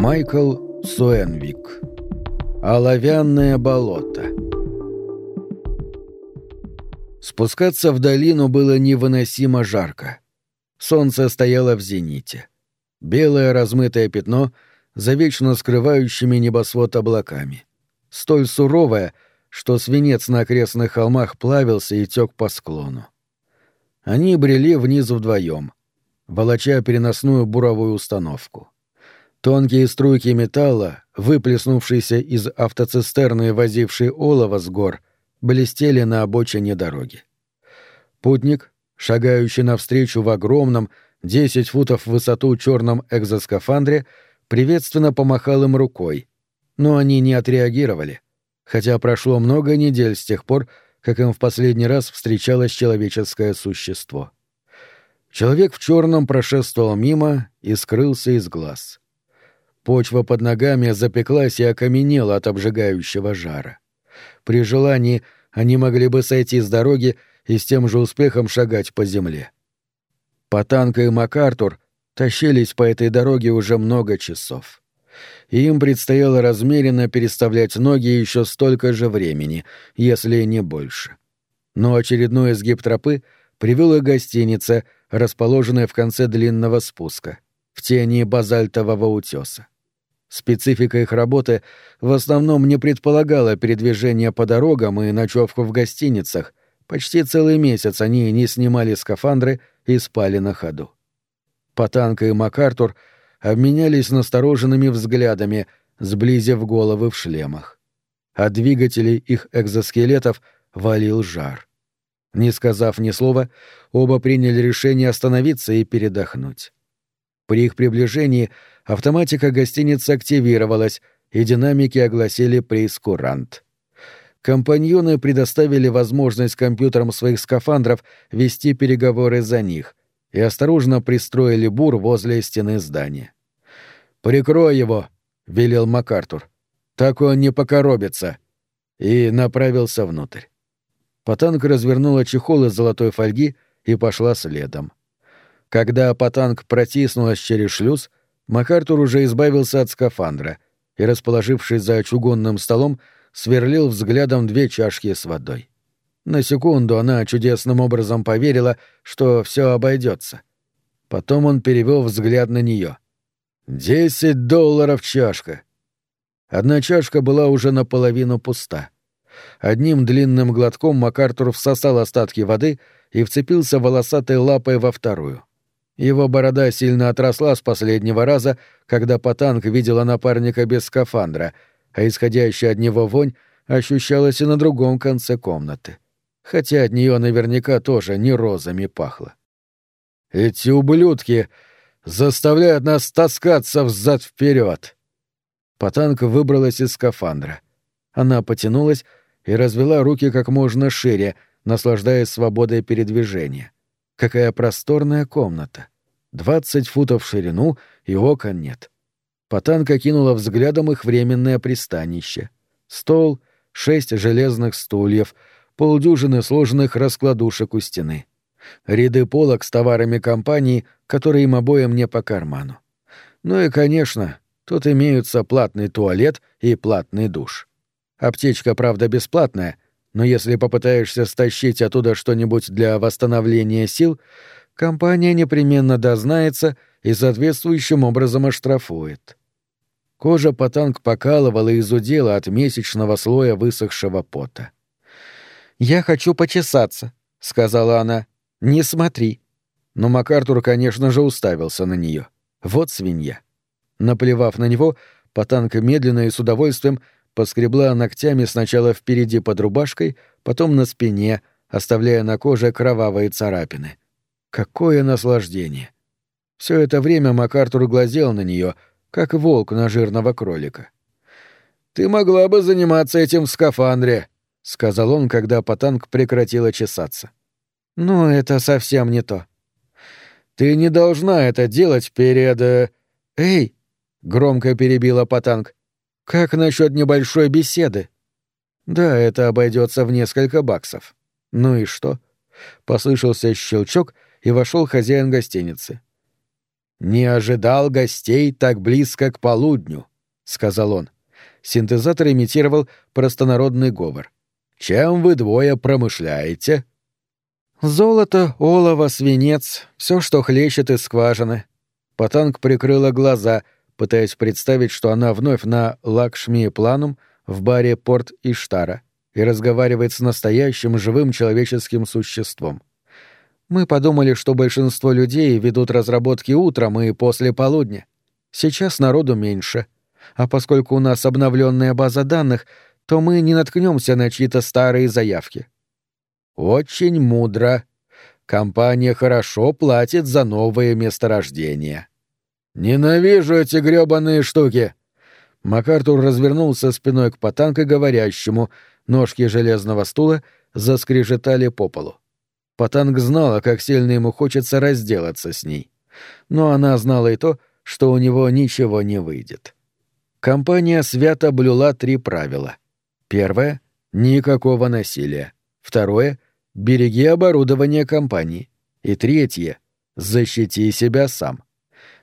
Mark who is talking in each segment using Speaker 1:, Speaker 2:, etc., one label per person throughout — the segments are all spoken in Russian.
Speaker 1: Майкл Суэнвик Оловянное болото Спускаться в долину было невыносимо жарко. Солнце стояло в зените. Белое размытое пятно за вечно скрывающими небосвод облаками. Столь суровое, что свинец на окрестных холмах плавился и тек по склону. Они брели вниз вдвоем, волоча переносную буровую установку. Тонкие струйки металла, выплеснувшиеся из автоцистерны, возившей олово с гор, блестели на обочине дороги. Путник, шагающий навстречу в огромном, 10 футов в высоту черном экзоскафандре, приветственно помахал им рукой, но они не отреагировали, хотя прошло много недель с тех пор, как им в последний раз встречалось человеческое существо. Человек в черном прошествовал мимо и скрылся из глаз. Почва под ногами запеклась и окаменела от обжигающего жара. При желании они могли бы сойти с дороги и с тем же успехом шагать по земле. Потанка и МакАртур тащились по этой дороге уже много часов. И им предстояло размеренно переставлять ноги еще столько же времени, если не больше. Но очередной изгиб тропы привел их к гостинице, расположенной в конце длинного спуска, в тени базальтового утеса. Специфика их работы в основном не предполагала передвижение по дорогам и ночевку в гостиницах. Почти целый месяц они не снимали скафандры и спали на ходу. Потанка и МакАртур обменялись настороженными взглядами, сблизив головы в шлемах. От двигателей их экзоскелетов валил жар. Не сказав ни слова, оба приняли решение остановиться и передохнуть. При их приближении автоматика гостиницы активировалась, и динамики огласили прейскурант. Компаньоны предоставили возможность компьютерам своих скафандров вести переговоры за них и осторожно пристроили бур возле стены здания. «Прикрой его», — велел МакАртур. «Так он не покоробится». И направился внутрь. Потанк развернула чехол из золотой фольги и пошла следом. Когда Патанг протиснулась через шлюз, МакАртур уже избавился от скафандра и, расположившись за чугунным столом, сверлил взглядом две чашки с водой. На секунду она чудесным образом поверила, что все обойдется. Потом он перевел взгляд на нее. «Десять долларов чашка!» Одна чашка была уже наполовину пуста. Одним длинным глотком МакАртур всосал остатки воды и вцепился волосатой лапой во вторую. Его борода сильно отросла с последнего раза, когда Потанг видела напарника без скафандра, а исходящая от него вонь ощущалась и на другом конце комнаты. Хотя от нее наверняка тоже не розами пахло. «Эти ублюдки заставляют нас таскаться взад вперед. Потанка выбралась из скафандра. Она потянулась и развела руки как можно шире, наслаждаясь свободой передвижения. Какая просторная комната. Двадцать футов в ширину и окон нет. Потанка кинула взглядом их временное пристанище. Стол, шесть железных стульев, полдюжины сложенных раскладушек у стены. Ряды полок с товарами компании, которые им обоим не по карману. Ну и, конечно, тут имеются платный туалет и платный душ. Аптечка, правда, бесплатная — но если попытаешься стащить оттуда что-нибудь для восстановления сил, компания непременно дознается и соответствующим образом оштрафует. Кожа потанк покалывала и изудела от месячного слоя высохшего пота. «Я хочу почесаться», — сказала она. «Не смотри». Но МакАртур, конечно же, уставился на нее. Вот свинья. Наплевав на него, Потанка медленно и с удовольствием поскребла ногтями сначала впереди под рубашкой, потом на спине, оставляя на коже кровавые царапины. Какое наслаждение! Все это время МакАртур глазел на нее, как волк на жирного кролика. «Ты могла бы заниматься этим в скафандре», — сказал он, когда Потанг прекратила чесаться. «Ну, это совсем не то». «Ты не должна это делать перед...» э, «Эй!» — громко перебила Потанг. Как насчет небольшой беседы? Да, это обойдется в несколько баксов. Ну и что? Послышался щелчок, и вошел хозяин гостиницы. «Не ожидал гостей так близко к полудню», — сказал он. Синтезатор имитировал простонародный говор. «Чем вы двое промышляете?»
Speaker 2: «Золото, олово, свинец, все, что хлещет из скважины». Потанг прикрыла глаза, пытаясь представить, что она вновь на Лакшми Планум в баре Порт Иштара и разговаривает с настоящим живым человеческим существом. Мы подумали, что большинство людей ведут разработки утром и после полудня. Сейчас народу меньше. А поскольку у нас обновленная база данных, то мы не наткнемся на чьи-то старые заявки.
Speaker 1: Очень мудро. Компания хорошо платит за новые месторождения. Ненавижу эти грёбаные штуки. МакАртур развернулся спиной к потанка говорящему, ножки железного стула заскрежетали по полу. Патанг знала, как сильно ему хочется разделаться с ней. Но она знала и то, что у него ничего не выйдет. Компания свято блюла три правила. Первое — никакого насилия. Второе — береги оборудование компании. И третье — защити себя сам.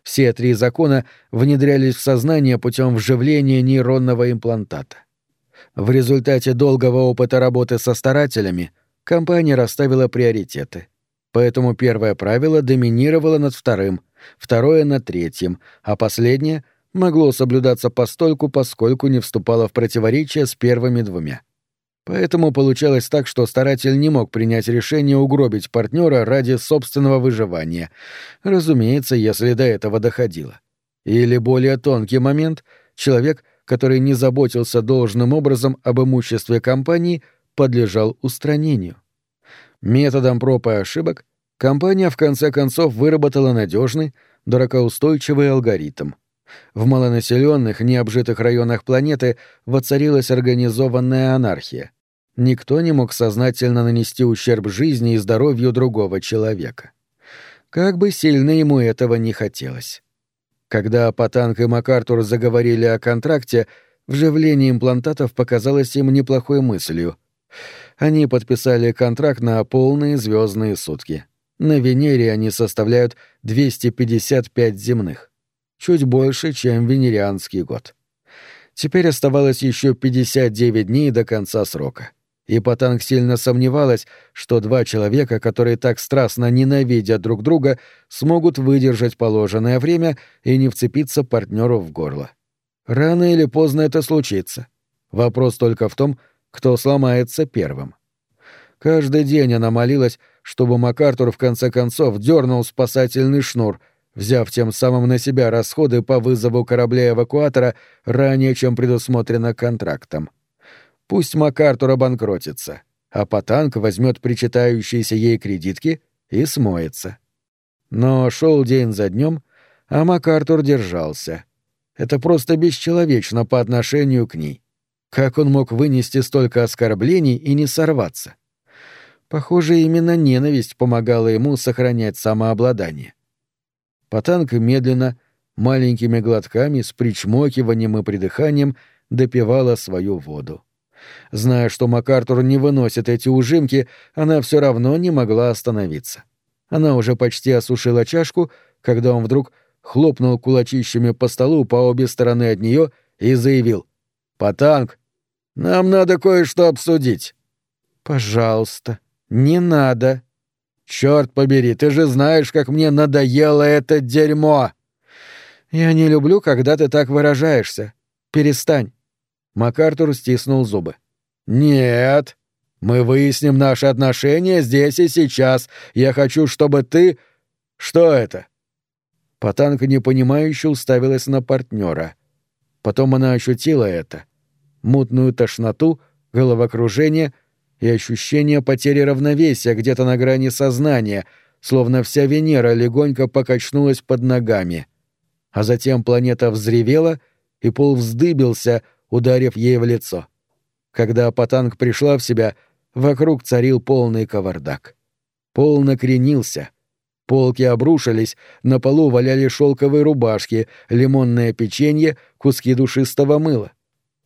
Speaker 1: Все три закона внедрялись в сознание путем вживления нейронного имплантата. В результате долгого опыта работы со старателями компания расставила приоритеты. Поэтому первое правило доминировало над вторым, второе — над третьим, а последнее могло соблюдаться постольку, поскольку не вступало в противоречие с первыми двумя. Поэтому получалось так, что старатель не мог принять решение угробить партнера ради собственного выживания. Разумеется, если до этого доходило. Или более тонкий момент — человек, который не заботился должным образом об имуществе компании — подлежал устранению. Методом проб и ошибок компания в конце концов выработала надежный, дорогоустойчивый алгоритм. В малонаселенных, необжитых районах планеты воцарилась организованная анархия. Никто не мог сознательно нанести ущерб жизни и здоровью другого человека. Как бы сильно ему этого не хотелось. Когда Патанг и МакАртур заговорили о контракте, вживление имплантатов показалось им неплохой мыслью — они подписали контракт на полные звездные сутки. На Венере они составляют 255 земных. Чуть больше, чем венерианский год. Теперь оставалось еще 59 дней до конца срока. И Патанг сильно сомневалась, что два человека, которые так страстно ненавидят друг друга, смогут выдержать положенное время и не вцепиться партнеру в горло. Рано или поздно это случится. Вопрос только в том, кто сломается первым. Каждый день она молилась, чтобы МакАртур в конце концов дернул спасательный шнур, взяв тем самым на себя расходы по вызову корабля-эвакуатора ранее, чем предусмотрено контрактом. Пусть МакАртур обанкротится, а Патанк возьмет причитающиеся ей кредитки и смоется. Но шел день за днем, а МакАртур держался. Это просто бесчеловечно по отношению к ней. Как он мог вынести столько оскорблений и не сорваться? Похоже, именно ненависть помогала ему сохранять самообладание. Потанка медленно, маленькими глотками, с причмокиванием и придыханием допивала свою воду. Зная, что МакАртур не выносит эти ужимки, она все равно не могла остановиться. Она уже почти осушила чашку, когда он вдруг хлопнул кулачищами по столу по обе стороны от нее и заявил «Потанг, нам надо кое-что обсудить».
Speaker 2: «Пожалуйста, не надо».
Speaker 1: «Черт побери, ты же знаешь, как мне надоело это дерьмо!»
Speaker 2: «Я не люблю, когда ты так выражаешься. Перестань».
Speaker 1: МакАртур стиснул зубы. «Нет. Мы выясним наши отношения здесь и сейчас. Я хочу, чтобы ты... Что это?» Потанка непонимающе уставилась на партнера. Потом она ощутила это. Мутную тошноту, головокружение и ощущение потери равновесия где-то на грани сознания, словно вся Венера легонько покачнулась под ногами. А затем планета взревела, и пол вздыбился, ударив ей в лицо. Когда Патанг пришла в себя, вокруг царил полный кавардак. Пол накренился — Полки обрушились, на полу валяли шелковые рубашки, лимонное печенье, куски душистого мыла.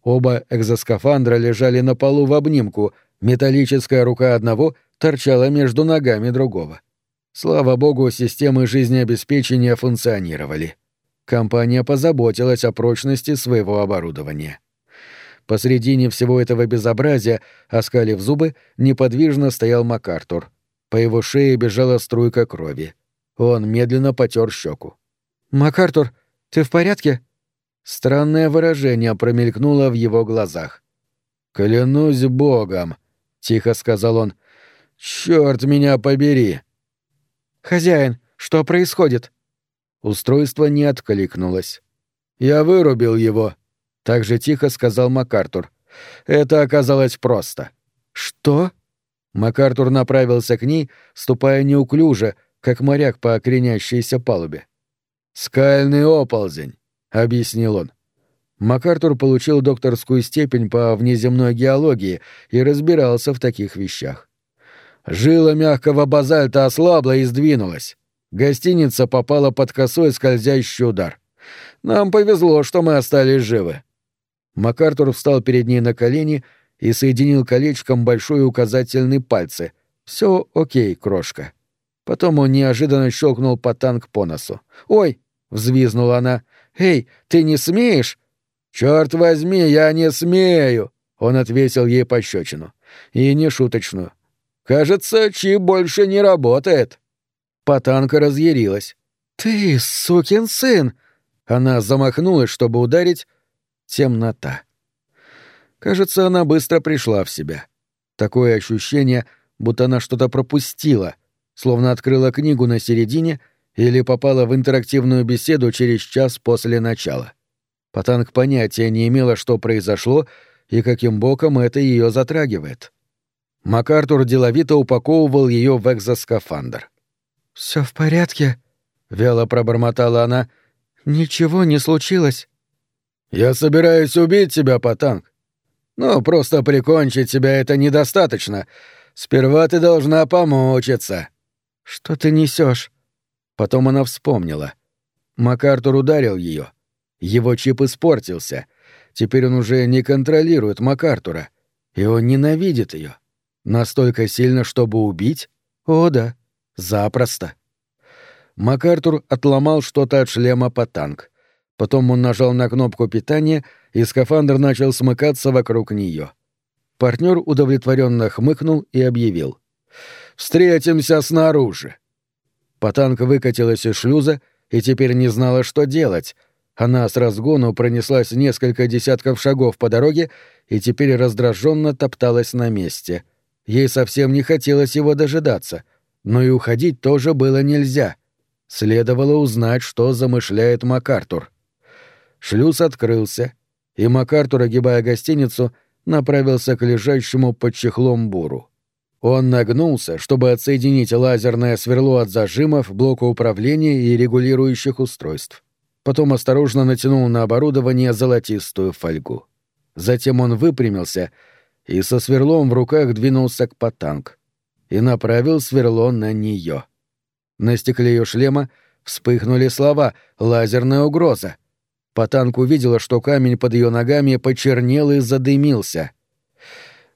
Speaker 1: Оба экзоскафандра лежали на полу в обнимку, металлическая рука одного торчала между ногами другого. Слава богу, системы жизнеобеспечения функционировали. Компания позаботилась о прочности своего оборудования. Посредине всего этого безобразия, оскалив зубы, неподвижно стоял МакАртур. По его шее бежала струйка крови. Он медленно потер щеку.
Speaker 2: «МакАртур, ты в порядке?»
Speaker 1: Странное выражение промелькнуло в его глазах. «Клянусь богом», — тихо сказал он. «Чёрт меня побери!»
Speaker 2: «Хозяин, что происходит?»
Speaker 1: Устройство не откликнулось. «Я вырубил его», — так же тихо сказал МакАртур. «Это оказалось просто».
Speaker 2: «Что?»
Speaker 1: МакАртур направился к ней, ступая неуклюже, как моряк по окренящейся палубе. «Скальный оползень», — объяснил он. МакАртур получил докторскую степень по внеземной геологии и разбирался в таких вещах. Жила мягкого базальта ослабла и сдвинулась. Гостиница попала под косой скользящий удар. Нам повезло, что мы остались живы. МакАртур встал перед ней на колени и соединил колечком большой указательный пальцы. Все окей, крошка. Потом он неожиданно щелкнул по танк по носу. «Ой!» — взвизнула она. «Эй, ты не смеешь?» «Черт возьми, я не смею!» Он отвесил ей пощечину. И не шуточную. «Кажется, чип больше не работает». Потанка разъярилась.
Speaker 2: «Ты, сукин сын!»
Speaker 1: Она замахнулась, чтобы ударить. Темнота. Кажется, она быстро пришла в себя. Такое ощущение, будто она что-то пропустила, словно открыла книгу на середине или попала в интерактивную беседу через час после начала. Потанк понятия не имела, что произошло и каким боком это ее затрагивает. МакАртур деловито упаковывал ее в экзоскафандр.
Speaker 2: Все в порядке?»
Speaker 1: — вяло пробормотала она.
Speaker 2: «Ничего не случилось».
Speaker 1: «Я собираюсь убить тебя, Потанг. Но просто прикончить тебя это недостаточно. Сперва ты должна помучиться».
Speaker 2: «Что ты несешь?
Speaker 1: Потом она вспомнила. МакАртур ударил ее. Его чип испортился. Теперь он уже не контролирует МакАртура. И он ненавидит ее. Настолько сильно, чтобы убить? О, да. Запросто. МакАртур отломал что-то от шлема по танк. Потом он нажал на кнопку питания, и скафандр начал смыкаться вокруг нее. Партнер удовлетворенно хмыкнул и объявил. «Встретимся снаружи!» Потанк выкатилась из шлюза и теперь не знала, что делать. Она с разгону пронеслась несколько десятков шагов по дороге и теперь раздраженно топталась на месте. Ей совсем не хотелось его дожидаться, но и уходить тоже было нельзя. Следовало узнать, что замышляет МакАртур. Шлюз открылся, и МакАртур, огибая гостиницу, направился к лежащему под чехлом буру. Он нагнулся, чтобы отсоединить лазерное сверло от зажимов, блока управления и регулирующих устройств. Потом осторожно натянул на оборудование золотистую фольгу. Затем он выпрямился и со сверлом в руках двинулся к потанк и направил сверло на нее. На стекле ее шлема вспыхнули слова «лазерная угроза». Потанк увидела, что камень под ее ногами почернел и задымился.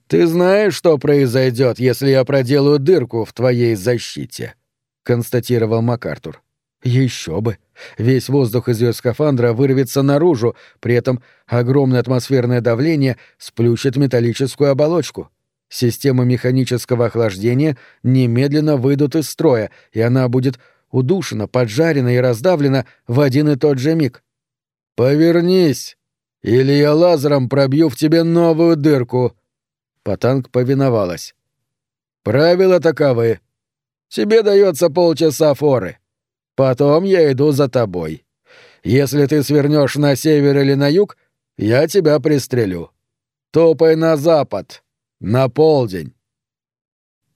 Speaker 1: «Ты знаешь, что произойдет, если я проделаю дырку в твоей защите?» — констатировал МакАртур. Еще бы. Весь воздух из ее скафандра вырвется наружу, при этом огромное атмосферное давление сплющит металлическую оболочку. Системы механического охлаждения немедленно выйдут из строя, и она будет удушена, поджарена и раздавлена в один и тот же миг. «Повернись, или я лазером пробью в тебе новую дырку», Потанг повиновалась. «Правила таковы. Тебе дается полчаса форы. Потом я иду за тобой. Если ты свернешь на север или на юг, я тебя пристрелю. Топай на запад. На полдень».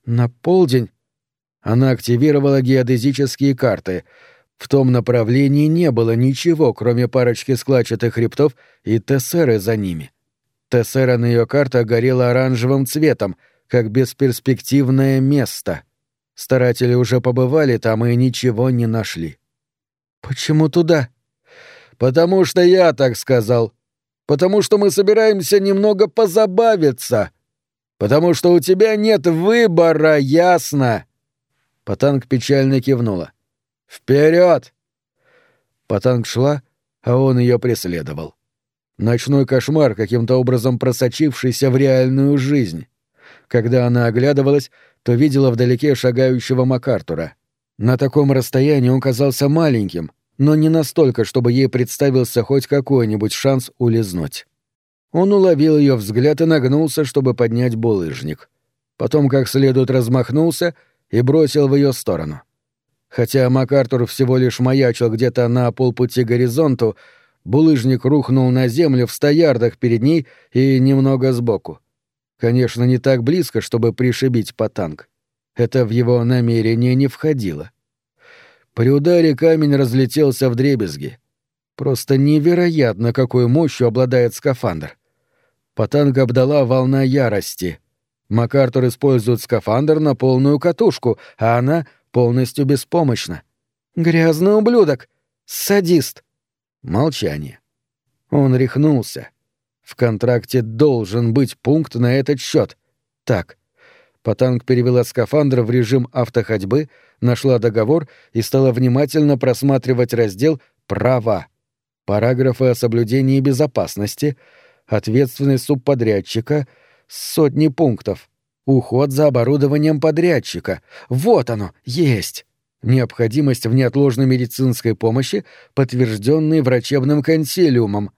Speaker 2: «На полдень?» Она активировала геодезические карты. В том направлении не было ничего, кроме парочки складчатых хребтов и тессеры за ними. — Тессера на ее картах горела оранжевым цветом, как бесперспективное место. Старатели уже побывали там и ничего не нашли. «Почему туда?» «Потому что я так сказал. Потому что мы собираемся немного позабавиться. Потому что у тебя нет выбора, ясно?»
Speaker 1: Патанг печально кивнула. «Вперед!» Патанг шла, а он ее преследовал. Ночной кошмар, каким-то образом просочившийся в реальную жизнь. Когда она оглядывалась, то видела вдалеке шагающего МакАртура. На таком расстоянии он казался маленьким, но не настолько, чтобы ей представился хоть какой-нибудь шанс улизнуть. Он уловил ее взгляд и нагнулся, чтобы поднять булыжник. Потом как следует размахнулся и бросил в ее сторону. Хотя МакАртур всего лишь маячил где-то на полпути к горизонту, булыжник рухнул на землю в ста ярдах перед ней и немного сбоку. Конечно, не так близко, чтобы пришибить по танк. Это в его намерение не входило. При ударе камень разлетелся в дребезги. Просто невероятно, какой мощью обладает скафандр. Патанг обдала волна ярости. МакАртур использует скафандр на полную катушку, а она полностью беспомощна. «Грязный ублюдок! Садист!» Молчание. Он рехнулся. В контракте должен быть пункт на этот счет. Так. Патанг перевела скафандр в режим автоходьбы, нашла договор и стала внимательно просматривать раздел «Права». Параграфы о соблюдении безопасности, ответственность субподрядчика, сотни пунктов. Уход за оборудованием подрядчика. Вот оно, есть. Необходимость в неотложной медицинской помощи, подтвержденной врачебным консилиумом.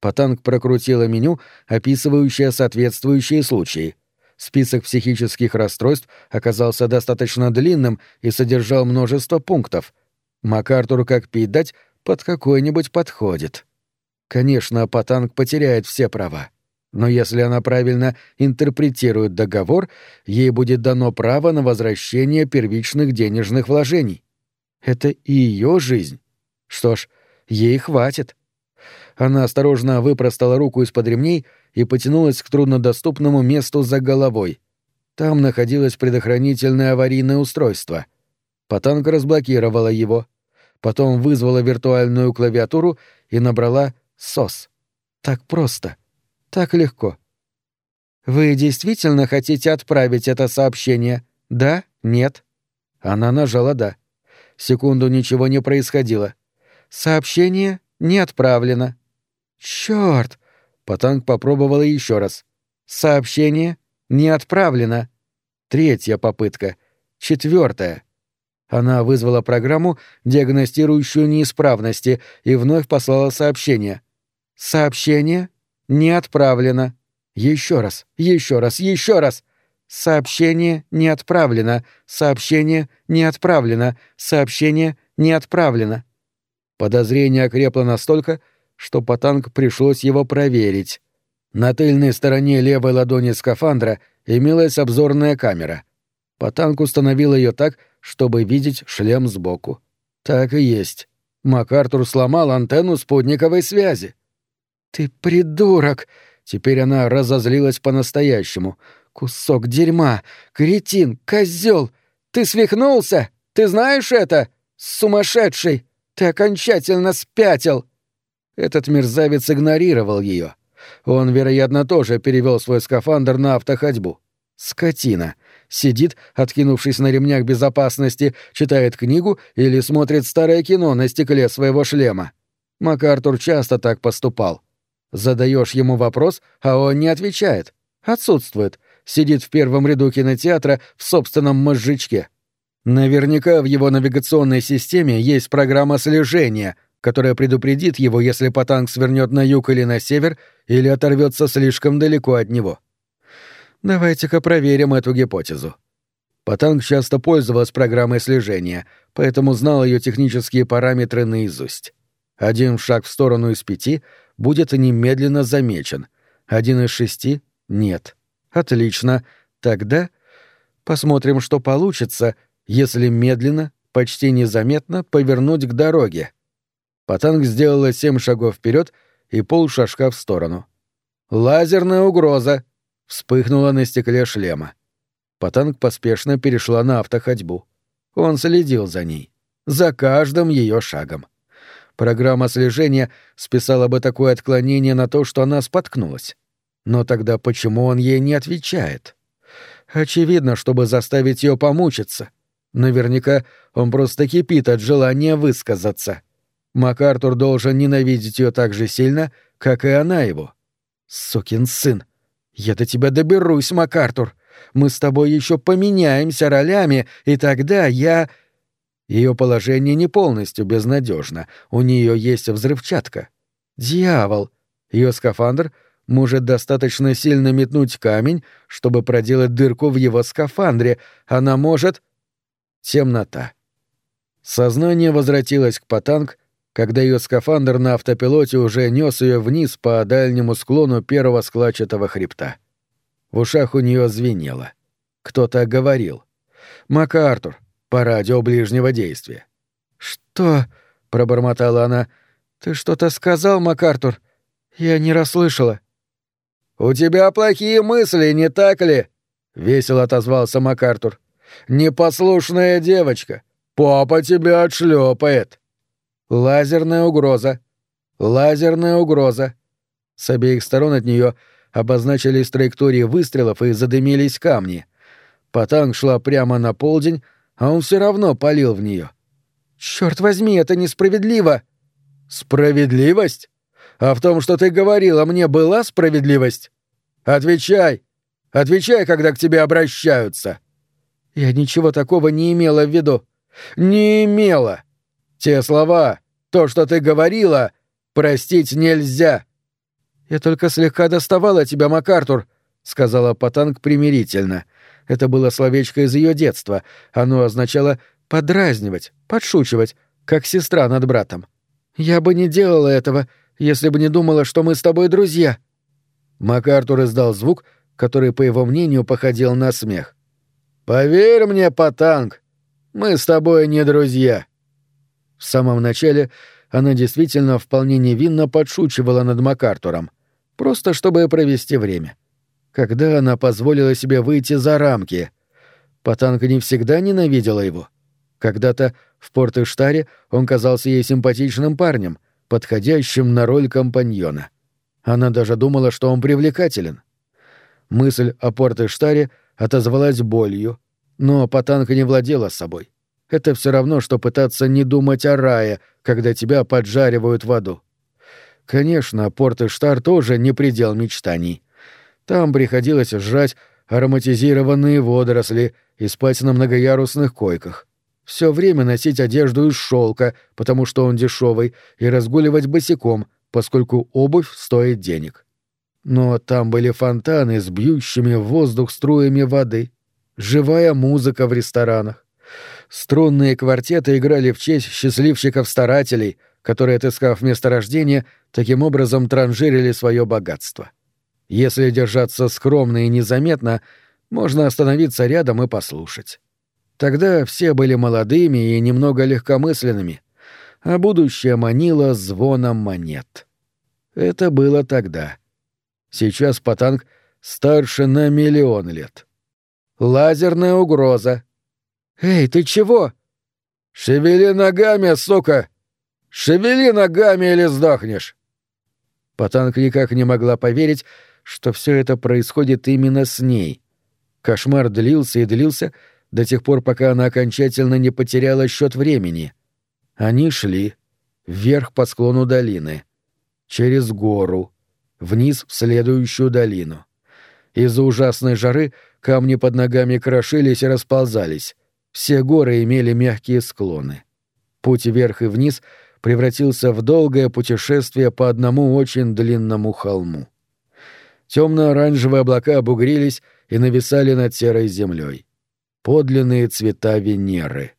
Speaker 1: Патанг прокрутила меню, описывающее соответствующие случаи. Список психических расстройств оказался достаточно длинным и содержал множество пунктов. МакАртур, как пить дать, под какой-нибудь подходит. Конечно, Патанг потеряет все права. Но если она правильно интерпретирует договор, ей будет дано право на возвращение первичных денежных вложений. Это ее жизнь. Что ж, ей хватит. Она осторожно выпростала руку из-под ремней и потянулась к труднодоступному месту за головой. Там находилось предохранительное аварийное устройство. Потанка разблокировала его. Потом вызвала виртуальную клавиатуру и набрала «СОС». Так просто. — так легко. Вы действительно хотите отправить это сообщение? Да? Нет? Она нажала «да». Секунду ничего не происходило. Сообщение не отправлено. Черт! Патанг попробовала еще раз. Сообщение не отправлено. Третья попытка. Четвертая. Она вызвала программу, диагностирующую неисправности, и вновь послала сообщение. Сообщение не отправлено. Еще раз, еще раз, еще раз. Сообщение не отправлено. Сообщение не отправлено. Сообщение не отправлено. Подозрение окрепло настолько, что Потанг пришлось его проверить. На тыльной стороне левой ладони скафандра имелась обзорная камера. Потанг установил ее так, чтобы видеть шлем сбоку. Так и есть. МакАртур сломал антенну спутниковой связи. «Ты придурок!» Теперь она разозлилась по-настоящему. «Кусок дерьма! Кретин! Козел! Ты свихнулся? Ты знаешь это? Сумасшедший! Ты окончательно спятил!» Этот мерзавец игнорировал ее. Он, вероятно, тоже перевел свой скафандр на автоходьбу. Скотина. Сидит, откинувшись на ремнях безопасности, читает книгу или смотрит старое кино на стекле своего шлема. МакАртур часто так поступал. Задаешь ему вопрос, а он не отвечает. Отсутствует. Сидит в первом ряду кинотеатра в собственном мозжечке. Наверняка в его навигационной системе есть программа слежения, которая предупредит его, если Патанг свернет на юг или на север, или оторвется слишком далеко от него. Давайте-ка проверим эту гипотезу. Патанг часто пользовалась программой слежения, поэтому знал ее технические параметры наизусть. Один шаг в сторону из пяти — будет немедленно замечен. Один из шести — нет. Отлично. Тогда посмотрим, что получится, если медленно, почти незаметно повернуть к дороге. Патанг сделала семь шагов вперед и полшажка в сторону. «Лазерная угроза!» — вспыхнула на стекле шлема. Патанг поспешно перешла на автоходьбу. Он следил за ней. За каждым ее шагом. Программа слежения списала бы такое отклонение на то, что она споткнулась. Но тогда почему он ей не отвечает? Очевидно, чтобы заставить ее помучиться.
Speaker 2: Наверняка он просто кипит от желания высказаться. МакАртур должен ненавидеть ее так же сильно, как и она его. Сукин сын. Я до тебя доберусь, МакАртур. Мы с тобой еще поменяемся ролями, и тогда я... Ее положение не полностью безнадежно. У нее есть взрывчатка. Дьявол! Ее скафандр может достаточно сильно метнуть камень, чтобы проделать дырку в его скафандре. Она может... Темнота. Сознание возвратилось к Патанг, когда ее скафандр на автопилоте уже нес ее вниз по дальнему склону первого складчатого хребта. В ушах у нее звенело. Кто-то говорил. «МакАртур, по радио ближнего действия». «Что?» — пробормотала она. «Ты что-то сказал, МакАртур? Я не расслышала».
Speaker 1: «У тебя плохие мысли, не так ли?» — весело отозвался МакАртур. «Непослушная девочка. Папа тебя отшлепает».
Speaker 2: Лазерная угроза. Лазерная угроза. С обеих сторон от нее обозначились траектории выстрелов и задымились камни. Патанг шла прямо на полдень, а он все равно палил в нее. Черт возьми, это несправедливо!
Speaker 1: Справедливость? А в том, что ты говорила, мне была справедливость? Отвечай! Отвечай, когда к тебе обращаются!»
Speaker 2: «Я ничего такого не имела в виду».
Speaker 1: «Не имела! Те слова, то, что ты говорила, простить нельзя!»
Speaker 2: «Я только слегка доставала тебя, МакАртур», — сказала Патанг примирительно. Это было словечко из ее детства. Оно означало «подразнивать», «подшучивать», как сестра над братом. «Я бы не делала этого, если бы не думала, что мы с тобой друзья».
Speaker 1: МакАртур издал звук, который, по его мнению, походил на смех. «Поверь мне, Патанг, мы с тобой не друзья».
Speaker 2: В самом начале она действительно вполне невинно подшучивала над МакАртуром, просто чтобы провести время. Когда она позволила себе выйти за рамки, Патанг не всегда ненавидела его. Когда-то в Порт-Иштаре он казался ей симпатичным парнем, подходящим на роль компаньона. Она даже думала, что он привлекателен. Мысль о Порт-Иштаре отозвалась болью, но Патанг не владела собой. Это все равно, что пытаться не думать о рае, когда тебя поджаривают в аду. Конечно, Порт-Иштар тоже не предел мечтаний. Там приходилось жрать ароматизированные водоросли и спать на многоярусных койках все время носить одежду из шелка, потому что он дешевый, и разгуливать босиком, поскольку обувь стоит денег. Но там были фонтаны с бьющими в воздух струями воды, живая музыка в ресторанах. Струнные квартеты играли в честь счастливчиков-старателей, которые, отыскав место рождения, таким образом транжирили свое богатство. Если держаться скромно и незаметно, можно остановиться рядом и послушать. Тогда все были молодыми и немного легкомысленными, а будущее манило звоном монет. Это было тогда. Сейчас Патанг старше на миллион лет. Лазерная угроза. «Эй, ты чего?» «Шевели ногами, сука! Шевели ногами или сдохнешь!» Патанг никак не могла поверить, что все это происходит именно с ней. Кошмар длился и длился, до тех пор, пока она окончательно не потеряла счет времени. Они шли вверх по склону долины, через гору, вниз в следующую долину. Из-за ужасной жары камни под ногами крошились и расползались. Все горы имели мягкие склоны. Путь вверх и вниз превратился в долгое путешествие по одному очень длинному холму. Темно-оранжевые облака обугрились и нависали над серой землей подлинные цвета Венеры.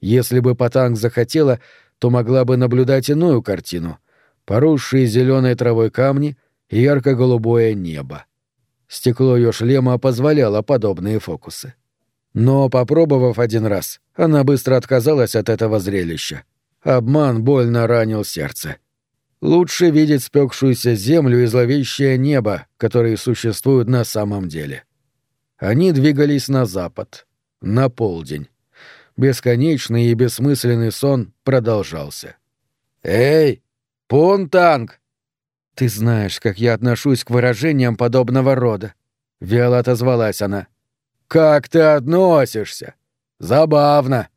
Speaker 2: Если бы Патанг захотела, то могла бы наблюдать иную картину — поросшие зеленой травой камни и ярко-голубое небо. Стекло ее шлема позволяло подобные фокусы. Но, попробовав один раз, она быстро отказалась от этого зрелища. Обман больно ранил сердце. Лучше видеть спекшуюся землю и зловещее небо, которые существуют на самом деле. Они двигались на запад, на полдень. Бесконечный и бессмысленный сон продолжался. «Эй, Пунтанг!» «Ты знаешь, как я отношусь к выражениям подобного рода», — вяло отозвалась она. «Как ты относишься?
Speaker 1: Забавно.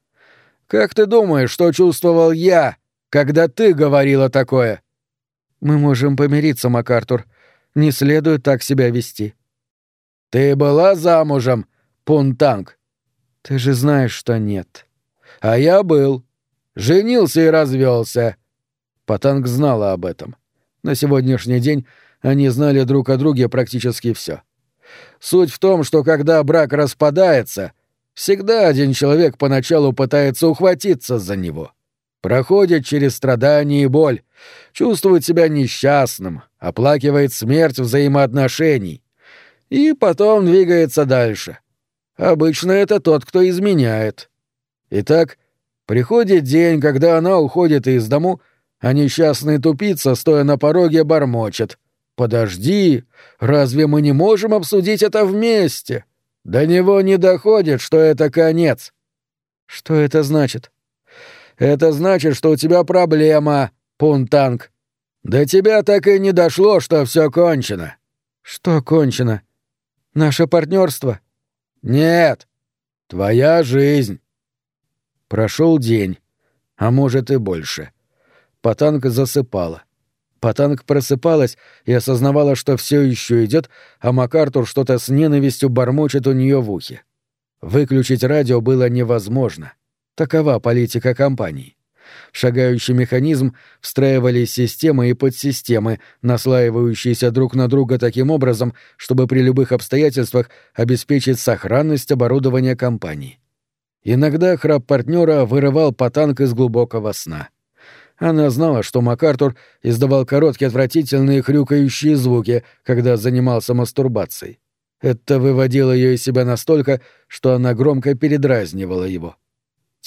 Speaker 1: Как ты думаешь, что чувствовал я, когда ты говорила такое?
Speaker 2: Мы можем помириться, МакАртур. Не следует так себя вести.
Speaker 1: Ты была замужем, Пунтанг?
Speaker 2: Ты же знаешь, что нет.
Speaker 1: А я был. Женился и развелся. Патанг знала об этом. На сегодняшний день они знали друг о друге практически все. Суть в том, что когда брак распадается, всегда один человек поначалу пытается ухватиться за него. Проходит через страдания и боль, чувствует себя несчастным, оплакивает смерть взаимоотношений. И потом двигается дальше. Обычно это тот, кто изменяет. Итак, приходит день, когда она уходит из дому, а несчастный тупица, стоя на пороге, бормочет. «Подожди, разве мы не можем обсудить это вместе?» До него не доходит, что это конец.
Speaker 2: Что это значит?
Speaker 1: Это значит, что у тебя проблема, Пунтанг. До тебя так и не дошло, что все кончено.
Speaker 2: Что кончено? Наше партнерство?
Speaker 1: Нет. Твоя жизнь. Прошел день, а может и больше. Патанг засыпала. Патанг просыпалась и осознавала, что все еще идет, а МакАртур что-то с ненавистью бормочет у нее в ухе. Выключить радио было невозможно. Такова политика компании. В шагающий механизм встраивались системы и подсистемы, наслаивающиеся друг на друга таким образом, чтобы при любых обстоятельствах обеспечить сохранность оборудования компании. Иногда храп партнера вырывал Патанг из глубокого сна — она знала, что МакАртур издавал короткие отвратительные хрюкающие звуки, когда занимался мастурбацией. Это выводило ее из себя настолько, что она громко передразнивала его.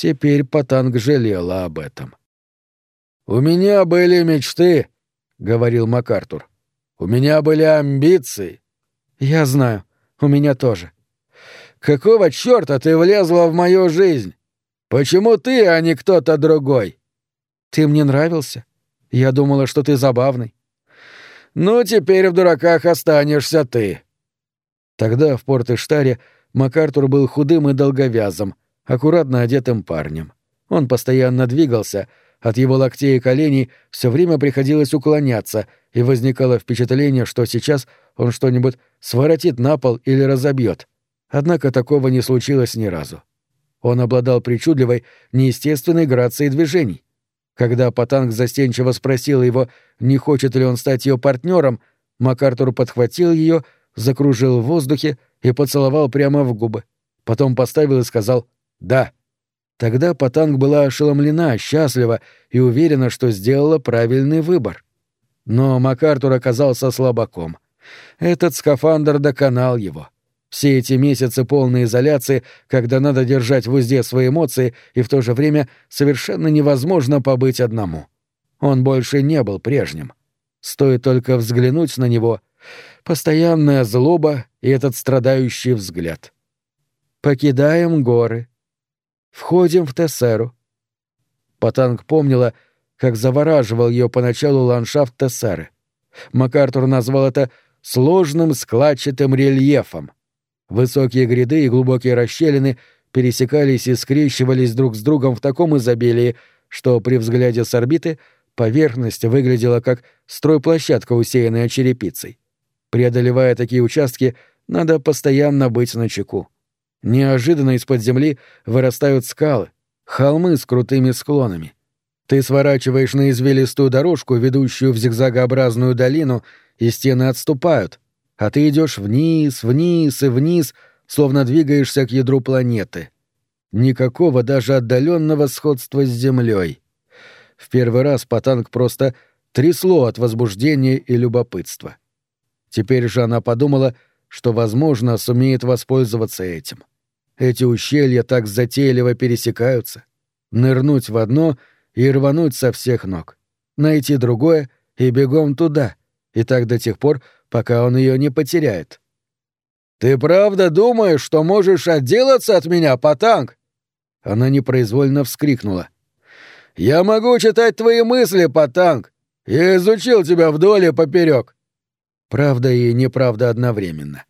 Speaker 1: Теперь Патанг жалела об этом. «У меня были мечты», — говорил МакАртур. «У меня были амбиции».
Speaker 2: «Я знаю, у меня тоже».
Speaker 1: «Какого чёрта ты влезла в мою жизнь? Почему ты, а не кто-то другой?»
Speaker 2: Ты мне нравился. Я думала, что ты забавный.
Speaker 1: Ну, теперь в дураках останешься ты. Тогда в Порт-Иштаре МакАртур был худым и долговязым, аккуратно одетым парнем. Он постоянно двигался, от его локтей и коленей все время приходилось уклоняться, и возникало впечатление, что сейчас он что-нибудь своротит на пол или разобьет. Однако такого не случилось ни разу. Он обладал причудливой, неестественной грацией движений. Когда Патанг застенчиво спросил его, не хочет ли он стать ее партнером, МакАртур подхватил ее, закружил в воздухе и поцеловал прямо в губы. Потом поставил и сказал «да». Тогда Патанг была ошеломлена, счастлива и уверена, что сделала правильный выбор. Но МакАртур оказался слабаком. Этот скафандр доконал его. Все эти месяцы полной изоляции, когда надо держать в узде свои эмоции, и в то же время совершенно невозможно побыть одному. Он больше не был прежним. Стоит только взглянуть на него, постоянная злоба и этот страдающий взгляд. Покидаем горы. Входим в Тессеру. Патанг помнила, как завораживал ее поначалу ландшафт Тессеры. МакАртур назвал это «сложным складчатым рельефом», Высокие гряды и глубокие расщелины пересекались и скрещивались друг с другом в таком изобилии, что при взгляде с орбиты поверхность выглядела как стройплощадка, усеянная черепицей. Преодолевая такие участки, надо постоянно быть начеку. Неожиданно из-под земли вырастают скалы, холмы с крутыми склонами. Ты сворачиваешь на извилистую дорожку, ведущую в зигзагообразную долину, и стены отступают — а ты идешь вниз, вниз и вниз, словно двигаешься к ядру планеты. Никакого даже отдаленного сходства с Землей. В первый раз Патанг просто трясло от возбуждения и любопытства. Теперь же она подумала, что, возможно, сумеет воспользоваться этим. Эти ущелья так затейливо пересекаются. Нырнуть в одно и рвануть со всех ног. Найти другое и бегом туда. И так до тех пор, пока он ее не потеряет. «Ты правда думаешь, что можешь отделаться от меня, Патанг?» Она непроизвольно вскрикнула. «Я могу читать твои мысли, Патанг. Я изучил тебя вдоль и поперек. Правда и неправда одновременно.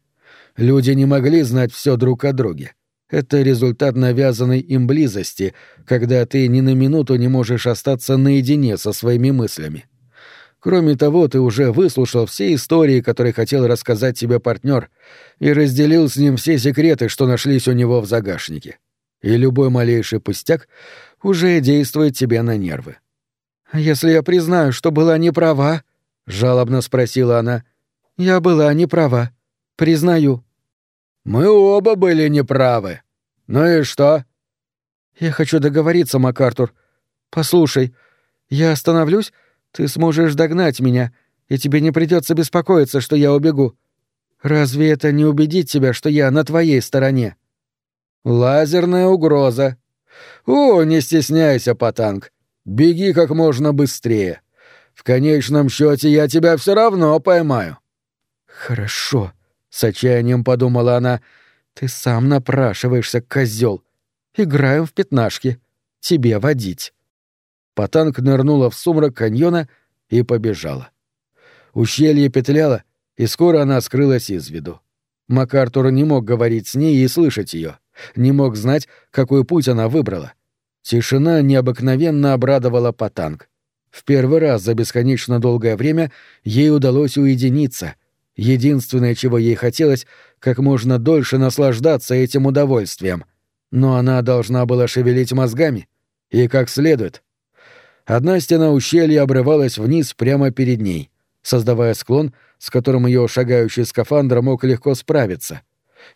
Speaker 1: Люди не могли знать все друг о друге. — это результат навязанной им близости, когда ты ни на минуту не можешь остаться наедине со своими мыслями. Кроме того, ты уже выслушал все истории, которые хотел рассказать тебе партнер, и разделил с ним все секреты, что нашлись у него в загашнике. И любой малейший пустяк уже действует тебе на нервы.
Speaker 2: «А «Если я признаю, что была не права?» — жалобно спросила она. «Я была не права. Признаю».
Speaker 1: «Мы оба были неправы. Ну и что?»
Speaker 2: «Я хочу договориться, МакАртур. Послушай, я остановлюсь, ты сможешь догнать меня, и тебе не придется беспокоиться, что я убегу. Разве это не убедит тебя, что я на твоей стороне?»
Speaker 1: «Лазерная угроза. О, не стесняйся, Патанг. Беги как можно быстрее. В конечном счете я тебя все равно поймаю».
Speaker 2: «Хорошо», — с отчаянием подумала она. «Ты сам напрашиваешься, козел. Играем в пятнашки. Тебе водить».
Speaker 1: Потанг нырнула в сумрак каньона и побежала. Ущелье петляло, и скоро она скрылась из виду. МакАртур не мог говорить с ней и слышать ее, не мог знать, какой путь она выбрала. Тишина необыкновенно обрадовала Потанг. В первый раз за бесконечно долгое время ей удалось уединиться. Единственное, чего ей хотелось, как можно дольше наслаждаться этим удовольствием. Но она должна была шевелить мозгами. И как следует — Одна стена ущелья обрывалась вниз прямо перед ней, создавая склон, с которым ее шагающий скафандр мог легко справиться.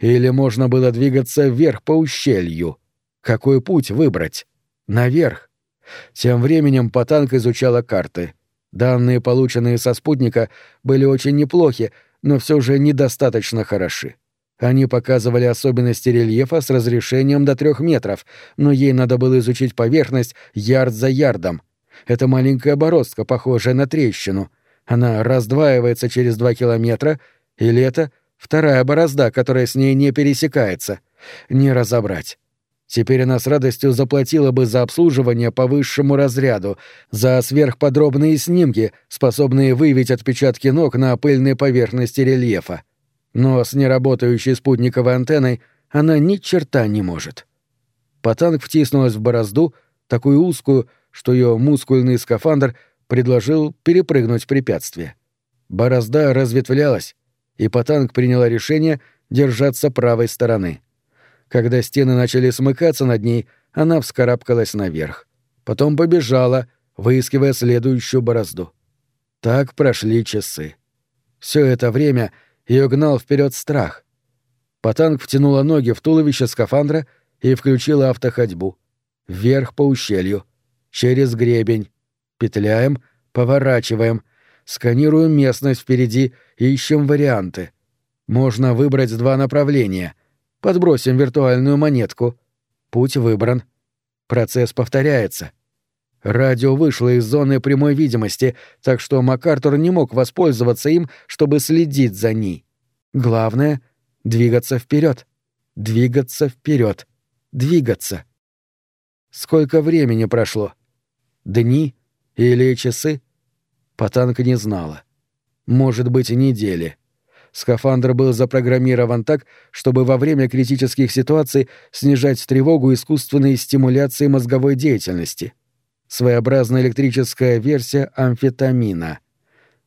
Speaker 1: Или можно было двигаться вверх по ущелью. Какой путь выбрать? Наверх. Тем временем Потанк изучала карты. Данные, полученные со спутника, были очень неплохи, но все же недостаточно хороши. Они показывали особенности рельефа с разрешением до трех метров, но ей надо было изучить поверхность ярд за ярдом — это маленькая бороздка, похожая на трещину. Она раздваивается через два километра, или это вторая борозда, которая с ней не пересекается. Не разобрать. Теперь она с радостью заплатила бы за обслуживание по высшему разряду, за сверхподробные снимки, способные выявить отпечатки ног на пыльной поверхности рельефа. Но с неработающей спутниковой антенной она ни черта не может. Потанг втиснулась в борозду, такую узкую, что ее мускульный скафандр предложил перепрыгнуть препятствие. Борозда разветвлялась, и Патанг приняла решение держаться правой стороны. Когда стены начали смыкаться над ней, она вскарабкалась наверх. Потом побежала, выискивая следующую борозду. Так прошли часы. Все это время ее гнал вперед страх. Патанг втянула ноги в туловище скафандра и включила автоходьбу. Вверх по ущелью — через гребень. Петляем, поворачиваем, сканируем местность впереди ищем варианты. Можно выбрать два направления. Подбросим виртуальную монетку. Путь выбран. Процесс повторяется. Радио вышло из зоны прямой видимости, так что МакАртур не мог воспользоваться им, чтобы следить за ней. Главное — двигаться вперед, двигаться вперед, двигаться. Сколько времени прошло? Дни или часы? Потанка не знала. Может быть, недели. Скафандр был запрограммирован так, чтобы во время критических ситуаций снижать тревогу искусственной стимуляции мозговой деятельности. Своеобразная электрическая версия амфетамина.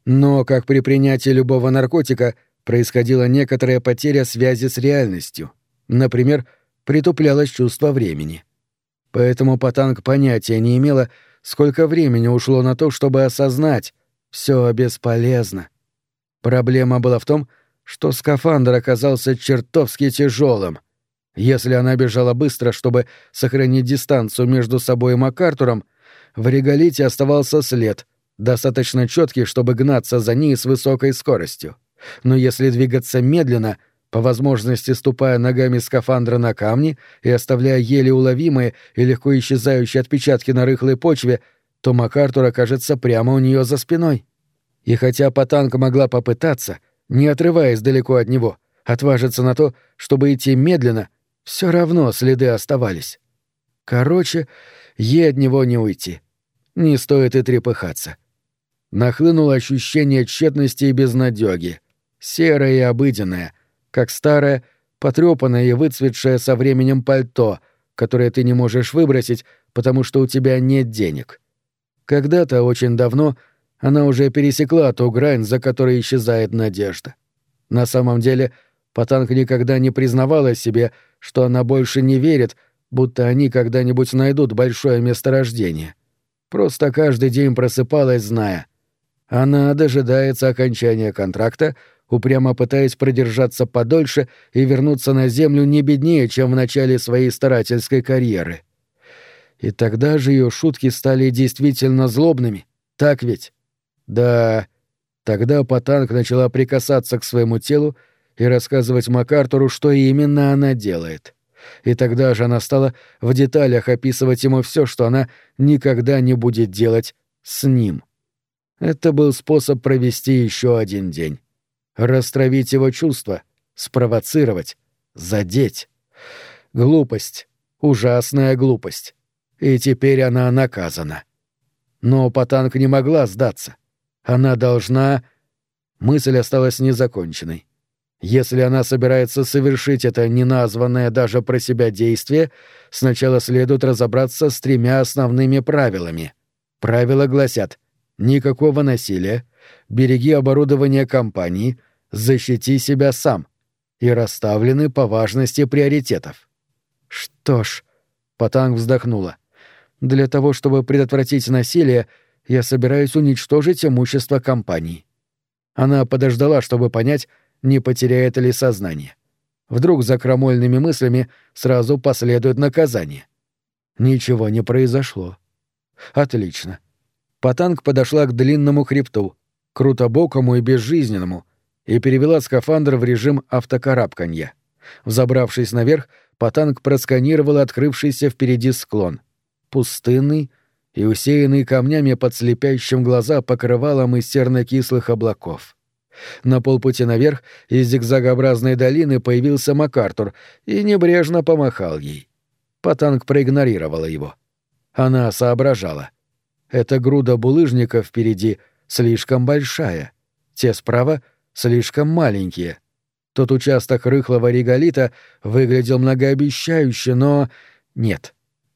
Speaker 1: Но, как при принятии любого наркотика, происходила некоторая потеря связи с реальностью. Например, притуплялось чувство времени. Поэтому Потанг понятия не имела, Сколько времени ушло на то, чтобы осознать, все бесполезно. Проблема была в том, что скафандр оказался чертовски тяжелым. Если она бежала быстро, чтобы сохранить дистанцию между собой и МакАртуром, в реголите оставался след, достаточно четкий, чтобы гнаться за ней с высокой скоростью. Но если двигаться медленно — по возможности ступая ногами скафандра на камни и оставляя еле уловимые и легко исчезающие отпечатки на рыхлой почве, то МакАртур окажется прямо у нее за спиной. И хотя Потанка могла попытаться, не отрываясь далеко от него, отважиться на то, чтобы идти медленно, все равно следы оставались. Короче, ей от него не уйти. Не стоит и трепыхаться. Нахлынуло ощущение тщетности и безнадёги, серое и обыденное — как старая,
Speaker 2: потрепанное и выцветшее со временем пальто, которое ты не можешь выбросить, потому что у тебя нет денег. Когда-то, очень давно, она уже пересекла ту грань, за которой исчезает надежда. На самом деле, Патанг никогда не признавала себе, что она больше не верит, будто они когда-нибудь найдут большое месторождение. Просто каждый день просыпалась, зная. Она дожидается окончания контракта, упрямо пытаясь продержаться подольше и вернуться на Землю не беднее, чем в начале своей старательской карьеры. И тогда же ее шутки стали действительно злобными. Так ведь? Да. Тогда Патанг начала прикасаться к своему телу и рассказывать МакАртуру, что именно она делает. И тогда же она стала в деталях описывать ему все, что она никогда не будет делать с ним. Это был способ провести еще один день. Растравить его чувства, спровоцировать, задеть. Глупость. Ужасная глупость и теперь она наказана. Но Патанг не могла сдаться. Она должна... Мысль осталась незаконченной. Если она собирается совершить это неназванное даже про себя действие, сначала следует разобраться с тремя основными правилами. Правила гласят «никакого насилия», «береги оборудование компании», «защити себя сам» и расставлены по важности приоритетов. «Что ж», — Патанг вздохнула, — для того, чтобы предотвратить насилие, я собираюсь уничтожить имущество компании. Она подождала, чтобы понять, не потеряет ли сознание. Вдруг за крамольными мыслями сразу последует наказание. Ничего не произошло. Отлично. Патанг подошла к длинному хребту, крутобокому и безжизненному, и перевела скафандр в режим автокарабканья. Взобравшись наверх, Патанг просканировал открывшийся впереди склон пустынный и усеянный камнями под слепящим глаза покрывалом из серно-кислых облаков. На полпути наверх из зигзагообразной долины появился МакАртур и небрежно помахал ей. Патанг проигнорировала его. Она соображала. Эта груда булыжников впереди слишком большая, те справа слишком маленькие. Тот участок рыхлого реголита выглядел многообещающе, но... Нет,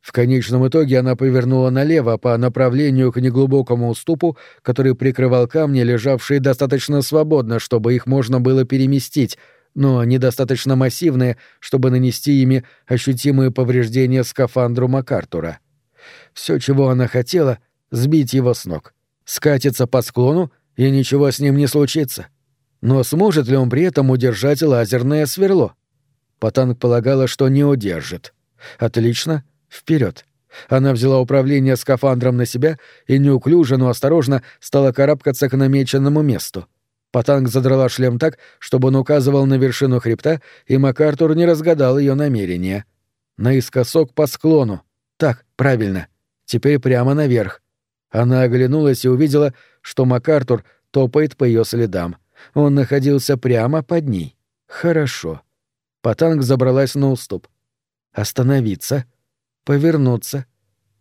Speaker 2: в конечном итоге она повернула налево по направлению к неглубокому уступу, который прикрывал камни, лежавшие достаточно свободно, чтобы их можно было переместить, но недостаточно массивные, чтобы нанести ими ощутимые повреждения скафандру МакАртура. Все, чего она хотела — сбить его с ног. Скатиться по склону, и ничего с ним не случится. Но сможет ли он при этом удержать лазерное сверло? Патанг полагала, что не удержит. Отлично. Вперед! Она взяла управление скафандром на себя и неуклюже, но осторожно стала карабкаться к намеченному месту. Патанг задрала шлем так, чтобы он указывал на вершину хребта, и МакАртур не разгадал ее намерения. Наискосок по склону. Так, правильно. Теперь прямо наверх. Она оглянулась и увидела, что МакАртур топает по ее следам. Он находился прямо под ней. Хорошо. Патанг забралась на уступ. Остановиться — повернуться,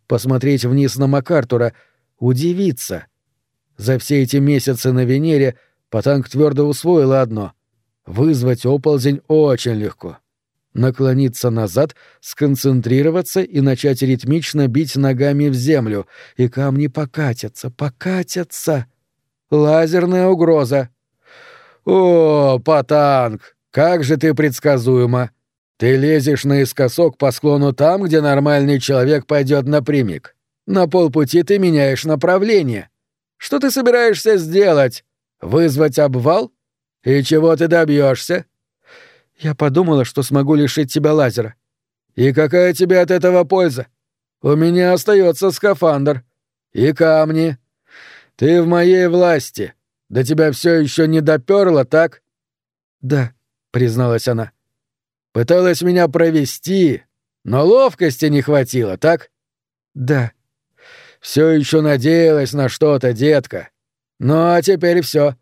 Speaker 2: посмотреть вниз на МакАртура, удивиться. За все эти месяцы на Венере Патанг твердо усвоила одно — вызвать оползень очень легко. Наклониться назад, сконцентрироваться и начать ритмично бить ногами в землю, и камни покатятся, покатятся. Лазерная угроза. «О, Патанг, как же ты предсказуема!» Ты лезешь наискосок по склону там, где нормальный человек пойдет напрямик. На полпути ты меняешь направление. Что ты собираешься сделать? Вызвать обвал? И чего ты добьешься? Я подумала, что смогу лишить тебя лазера. И какая тебе от этого польза? У меня остается скафандр. И камни. Ты в моей власти. До тебя все еще не доперло, так? Да, призналась она. Пыталась меня провести, но ловкости не хватило, так? Да. Все еще надеялась на что-то, детка. Ну а теперь все.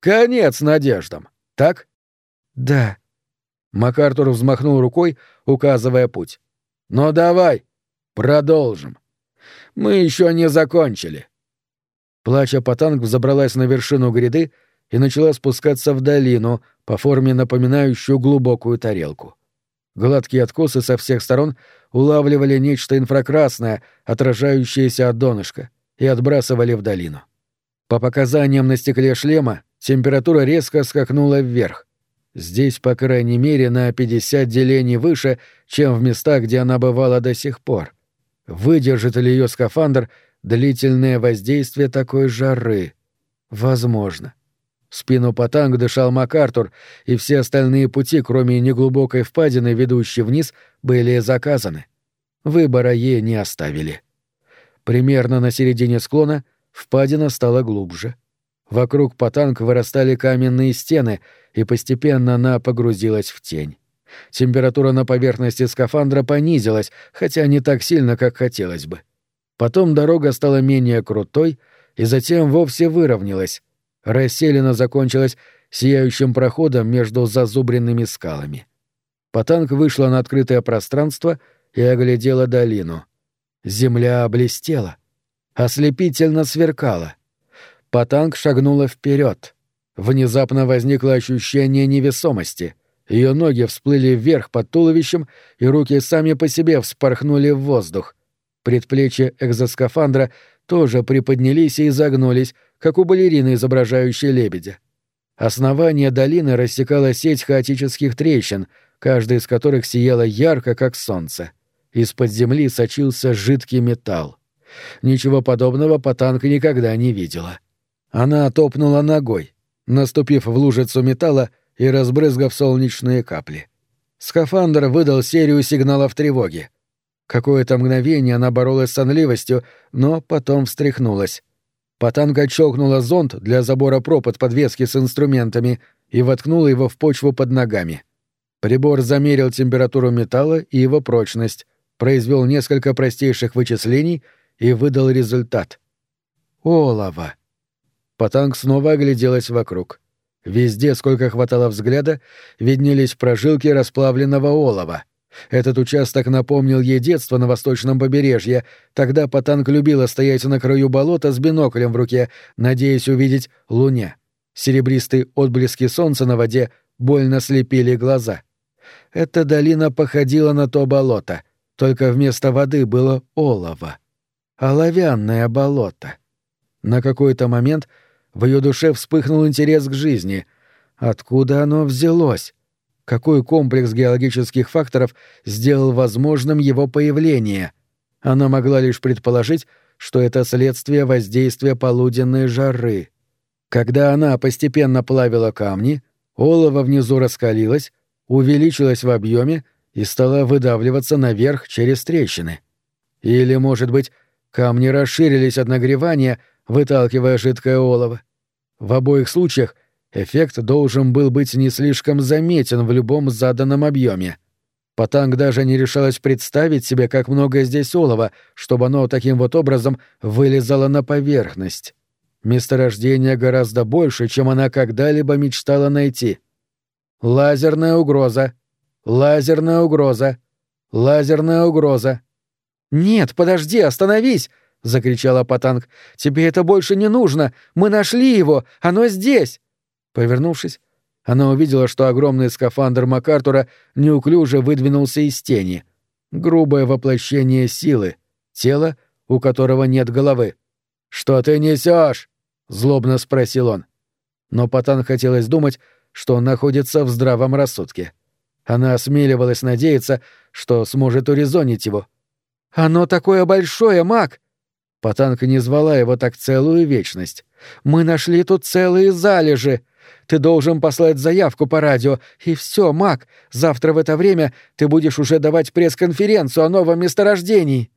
Speaker 2: Конец надеждам, так? Да. МакАртур взмахнул рукой, указывая путь. Ну давай, продолжим. Мы еще не закончили. Плача Патанг взобралась на вершину гряды
Speaker 1: и начала спускаться в долину, по форме напоминающую глубокую тарелку. Гладкие откосы со всех сторон улавливали нечто инфракрасное, отражающееся от донышка, и отбрасывали в долину. По показаниям на стекле шлема, температура резко скакнула вверх. Здесь, по крайней мере, на 50 делений выше, чем в местах, где она бывала до сих пор. Выдержит ли ее скафандр длительное воздействие такой жары? Возможно. В спину Патанг дышал МакАртур, и все остальные пути, кроме неглубокой впадины, ведущей вниз, были заказаны. Выбора ей не оставили. Примерно на середине склона впадина стала глубже. Вокруг Патанг вырастали каменные стены, и постепенно она погрузилась в тень. Температура на поверхности скафандра понизилась, хотя не так сильно, как хотелось бы. Потом дорога стала менее крутой, и затем вовсе выровнялась. Расселена закончилась сияющим проходом между зазубренными скалами. Патанг вышла на открытое пространство и оглядела долину. Земля блестела, ослепительно сверкала. Патанг шагнула вперед. Внезапно возникло ощущение невесомости. Ее ноги всплыли вверх под туловищем, и руки сами по себе вспорхнули в воздух. Предплечья экзоскафандра тоже приподнялись и изогнулись, как у балерины, изображающей лебедя. Основание долины рассекала сеть хаотических трещин, каждая из которых сияла ярко, как солнце. Из-под земли сочился жидкий металл. Ничего подобного Потанка никогда не видела. Она топнула ногой, наступив в лужицу металла и разбрызгав солнечные капли. Скафандр выдал серию сигналов тревоги. Какое-то мгновение она боролась с сонливостью, но потом встряхнулась. Потанка чокнула зонт для забора пропад подвески с инструментами и воткнула его в почву под ногами. Прибор замерил температуру металла и его прочность, произвел несколько простейших вычислений и выдал результат. Олово. Потанг снова огляделась вокруг. Везде, сколько хватало взгляда, виднелись прожилки расплавленного олова. Этот участок напомнил ей детство на восточном побережье. Тогда Потанг любила стоять на краю болота с биноклем в руке, надеясь увидеть луня. Серебристые отблески солнца на воде больно слепили глаза. Эта долина походила на то болото — только вместо воды было олово. Оловянное болото. На какой-то момент в ее душе вспыхнул интерес к жизни. Откуда оно взялось? Какой комплекс геологических факторов сделал возможным его появление? Она могла лишь предположить, что это следствие воздействия полуденной жары. Когда она постепенно плавила камни, олово внизу раскалилось, увеличилось в объеме и стала выдавливаться наверх через трещины. Или, может быть, камни расширились от нагревания, выталкивая жидкое олово. В обоих случаях эффект должен был быть не слишком заметен в любом заданном объеме. Патанг даже не решалась представить себе, как много здесь олова, чтобы оно таким вот образом вылезало на поверхность. Месторождение гораздо больше, чем она когда-либо мечтала найти. Лазерная угроза — Лазерная угроза. Лазерная угроза. Нет, подожди, остановись! закричала Патанг. Тебе это больше не нужно. Мы нашли его. Оно здесь. Повернувшись, она увидела, что огромный скафандр МакАртура неуклюже выдвинулся из тени. Грубое воплощение силы, тело, у которого нет головы. Что ты несешь? злобно спросил он. Но Патан хотелось думать, что он находится в здравом рассудке. Она осмеливалась надеяться, что сможет урезонить его. «Оно такое большое, маг!» Потанка не звала его так целую вечность. «Мы нашли тут целые залежи. Ты должен послать заявку по радио, и все, маг. Завтра в это время ты будешь уже давать пресс-конференцию о новом месторождении».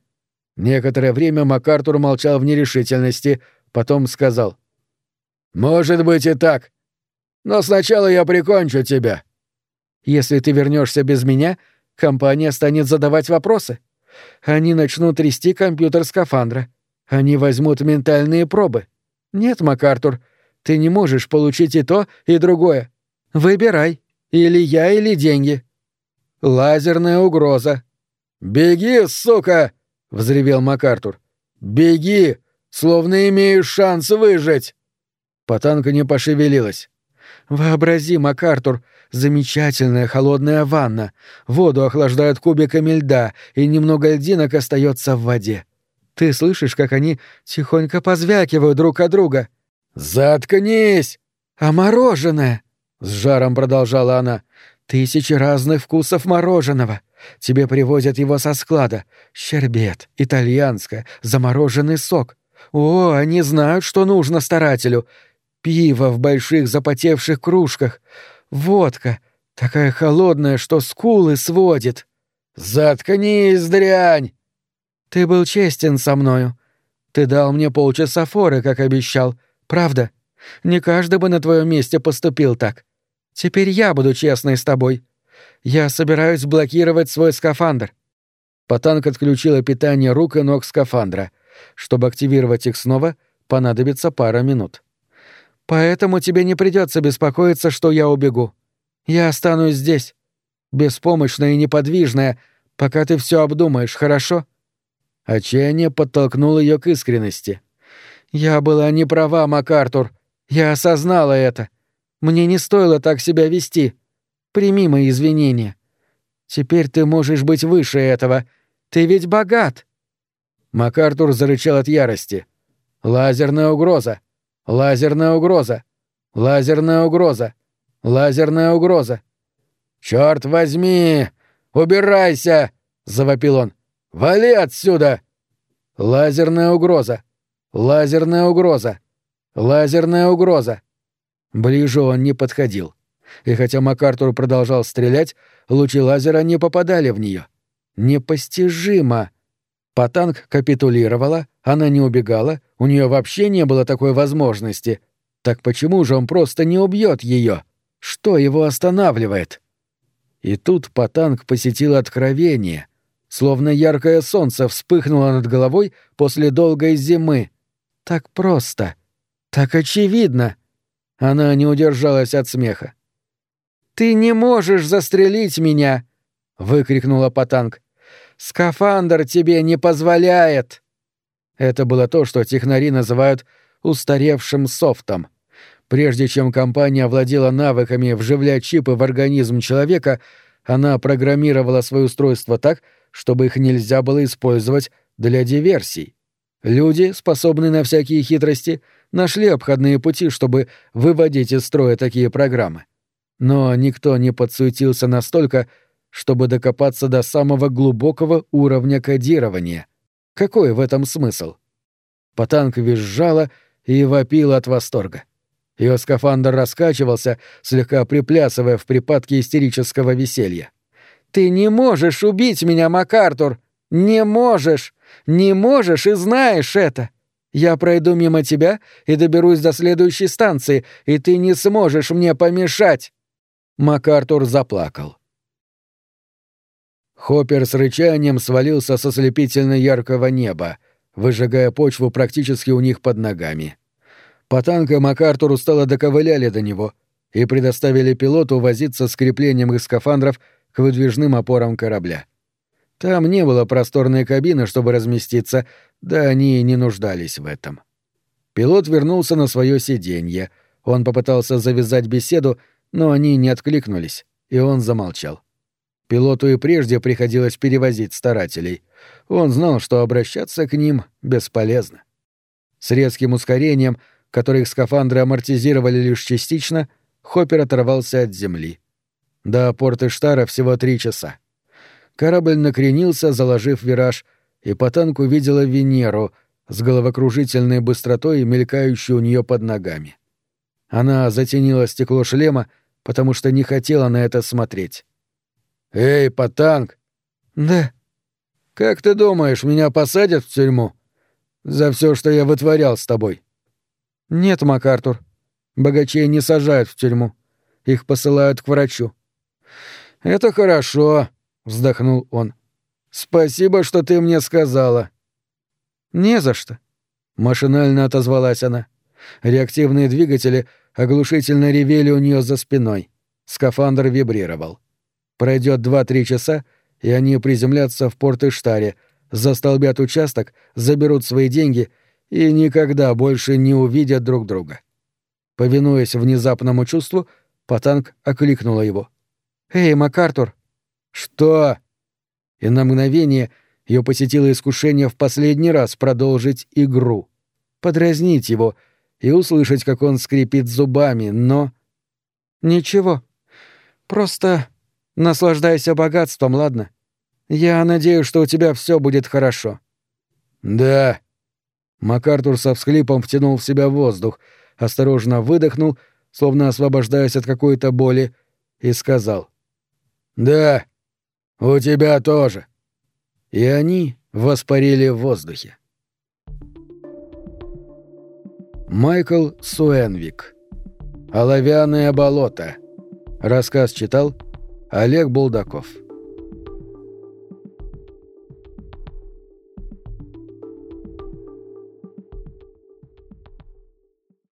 Speaker 1: Некоторое время МакАртур молчал в нерешительности, потом сказал. «Может быть и так. Но сначала я прикончу тебя. Если ты вернешься без меня, компания станет задавать вопросы. Они начнут трясти компьютер скафандра. Они возьмут ментальные пробы. Нет, МакАртур, ты не можешь получить и то, и другое. Выбирай. Или я, или деньги. Лазерная угроза. «Беги, сука!» — взревел МакАртур. «Беги, словно имеешь шанс выжить!» Потанка не пошевелилась.
Speaker 2: «Вообрази, МакАртур, замечательная холодная ванна. Воду охлаждают кубиками льда, и немного льдинок остается в воде. Ты слышишь, как они тихонько позвякивают друг от друга?»
Speaker 1: «Заткнись!»
Speaker 2: «А мороженое?»
Speaker 1: — с жаром продолжала она.
Speaker 2: «Тысячи разных вкусов мороженого. Тебе привозят его со склада. Щербет, итальянское, замороженный сок. О, они знают, что нужно старателю. Пиво в больших запотевших кружках. Водка, такая холодная, что скулы сводит.
Speaker 1: Заткнись, дрянь!
Speaker 2: Ты был честен со мною. Ты дал мне полчаса форы, как обещал. Правда? Не каждый бы на твоем месте поступил так. Теперь я буду честной с тобой. Я собираюсь блокировать свой скафандр.
Speaker 1: Потанк отключила питание рук и ног скафандра. Чтобы активировать их снова, понадобится пара минут.
Speaker 2: Поэтому тебе не придется беспокоиться, что я убегу. Я останусь здесь, беспомощная и неподвижная, пока ты все обдумаешь, хорошо?
Speaker 1: Отчаяние подтолкнуло ее к искренности.
Speaker 2: Я была не права, МакАртур. Я осознала это. Мне не стоило так себя вести. Прими мои извинения. Теперь ты можешь быть выше этого. Ты ведь богат.
Speaker 1: МакАртур зарычал от ярости. Лазерная угроза. Лазерная угроза! Лазерная угроза! Лазерная угроза! Черт возьми! Убирайся! завопил он. Вали отсюда! Лазерная угроза! Лазерная угроза! Лазерная угроза! Ближе он не подходил. И хотя МакАртур продолжал стрелять, лучи лазера не попадали в нее. Непостижимо! Потанк капитулировала, она не убегала, у нее вообще не было такой возможности. Так почему же он просто не убьет ее? Что его останавливает? И тут Потанк посетил откровение. Словно яркое солнце вспыхнуло над головой после долгой зимы. Так просто. Так очевидно. Она не удержалась от смеха. «Ты не можешь застрелить меня!» — выкрикнула Потанк. Скафандр тебе не позволяет!» Это было то, что технари называют «устаревшим софтом». Прежде чем компания овладела навыками вживлять чипы в организм человека, она программировала свое устройство так, чтобы их нельзя было использовать для диверсий. Люди, способные на всякие хитрости, нашли обходные пути, чтобы выводить из строя такие программы. Но никто не подсуетился настолько, чтобы докопаться до самого глубокого уровня кодирования. Какой в этом смысл? Потанк визжала и вопила от восторга. Ее скафандр раскачивался, слегка приплясывая в припадке истерического веселья. «Ты не можешь убить меня, МакАртур! Не можешь! Не можешь и знаешь это! Я пройду мимо тебя и доберусь до следующей станции, и ты не сможешь мне помешать!» МакАртур заплакал. Хоппер с рычанием свалился со слепительно яркого неба, выжигая почву практически у них под ногами. Потанка МакАртуру стало доковыляли до него и предоставили пилоту возиться с креплением их скафандров к выдвижным опорам корабля. Там не было просторной кабины, чтобы разместиться, да они и не нуждались в этом. Пилот вернулся на свое сиденье. Он попытался завязать беседу, но они не откликнулись, и он замолчал. Пилоту и прежде приходилось перевозить старателей. Он знал, что обращаться к ним бесполезно. С резким ускорением, которое их скафандры амортизировали лишь частично, Хоппер оторвался от земли. До порта Штара всего три часа. Корабль накренился, заложив вираж, и Потанк увидела Венеру с головокружительной быстротой, мелькающей у нее под ногами. Она затенила стекло шлема, потому что не хотела на это смотреть. «Эй, Потанг!» «Да». «Как ты думаешь, меня посадят в тюрьму? За все, что я вытворял с тобой?»
Speaker 2: «Нет, МакАртур. Богачей не сажают в тюрьму. Их посылают к врачу».
Speaker 1: «Это хорошо», — вздохнул он. «Спасибо, что ты мне сказала».
Speaker 2: «Не за что», — машинально отозвалась она. Реактивные двигатели оглушительно ревели у нее за спиной. Скафандр вибрировал. Пройдет два-три часа, и они приземлятся в порт Иштаре, застолбят участок, заберут свои деньги и никогда больше не увидят друг друга. Повинуясь внезапному чувству, Патанг окликнула его. «Эй, МакАртур!»
Speaker 1: «Что?»
Speaker 2: И на мгновение ее посетило искушение в последний раз продолжить игру, подразнить его и услышать, как он скрипит зубами, но... «Ничего. Просто наслаждайся богатством, ладно? Я надеюсь, что у тебя все будет хорошо».
Speaker 1: «Да».
Speaker 2: МакАртур со всхлипом втянул в себя воздух, осторожно выдохнул, словно освобождаясь от какой-то боли, и сказал.
Speaker 1: «Да, у тебя тоже».
Speaker 2: И они воспарили в воздухе. Майкл Суэнвик. «Оловянное болото». Рассказ читал Олег Булдаков.